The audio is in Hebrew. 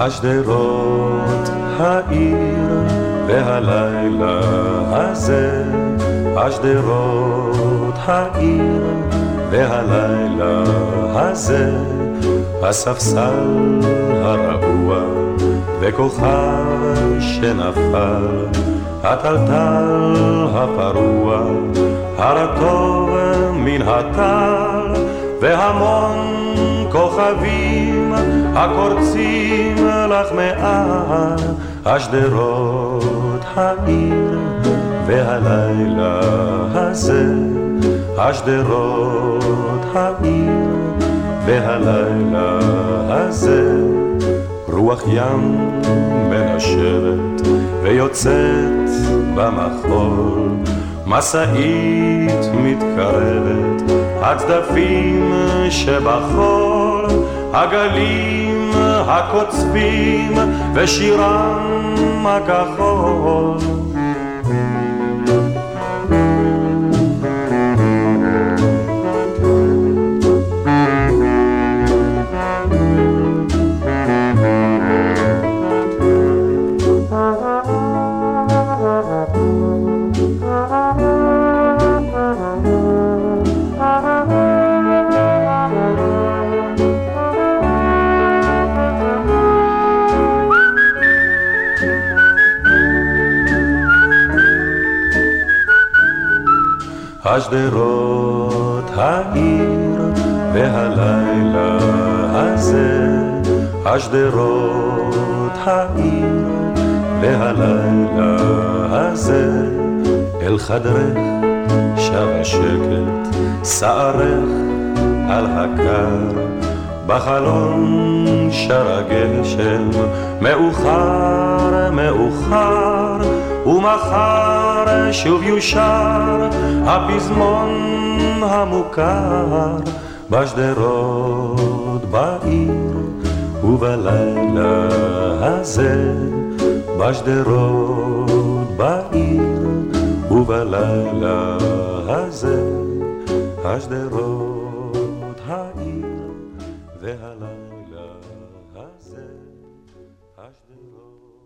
השדרות העיר והלילה הזה, השדרות העיר והלילה הזה, הספסל הרעוע וכוכב שנפל, הטלטל הפרוע, הרטוב מן הטל, והמון כוכבים הקורצים לך מעל השדרות העיר והלילה הזה השדרות העיר והלילה הזה רוח ים מנשבת ויוצאת במחול. משאית מתקרבת הצדפים שבחול הגלים הקוצבים ושירם הכחול השדרות העיר והלילה הזה, השדרות העיר והלילה הזה, אל חדרך שב השקט, שערך על הקר, בחלון שר הגשם, מאוחר, מאוחר, ומחר שוב יושר הפזמון המוכר בשדרות בעיר ובלילה הזה. בשדרות בעיר ובלילה הזה. השדרות העיר והלילה הזה. השדרות